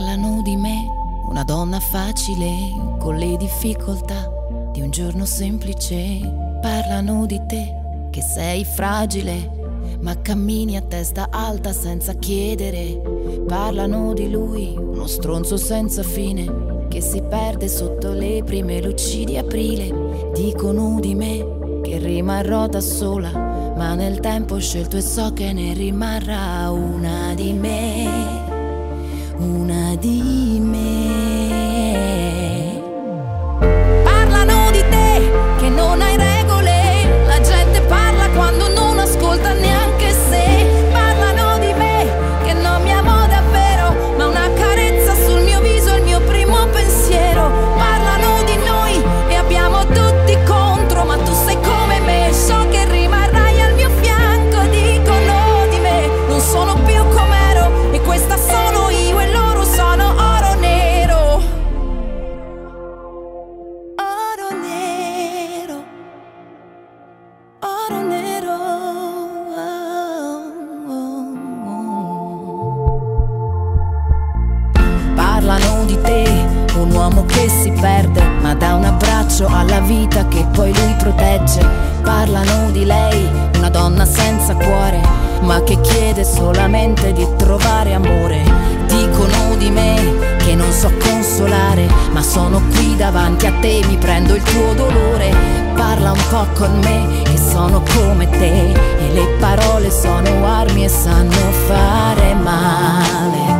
Parlano di me, una donna facile, con le difficoltà di un giorno semplice. Parlano di te, che sei fragile, ma cammini a testa alta senza chiedere. Parlano di lui, uno stronzo senza fine, che si perde sotto le prime luci di aprile. Dicono di me che rimarrò da sola, ma nel tempo ho scelto e so che ne rimarrà una di me una di me. Che si perde, ma dà un abbraccio alla vita che poi lui protegge. Parlano di lei, una donna senza cuore, ma che chiede solamente di trovare amore. Dicono di me che non so consolare, ma sono qui davanti a te, mi prendo il tuo dolore. Parla un po' con me, che sono come te, e le parole sono armi e sanno fare male.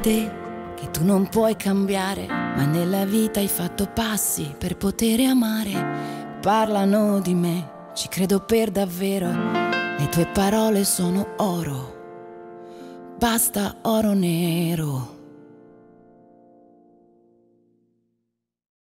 Te che tu non puoi cambiare, ma nella vita hai fatto passi per poter amare. Parlano di me, ci credo per davvero, le tue parole sono oro. Basta oro nero.